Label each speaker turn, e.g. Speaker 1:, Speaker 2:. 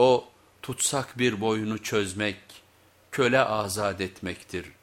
Speaker 1: O tutsak bir boyunu çözmek, köle azat etmektir.''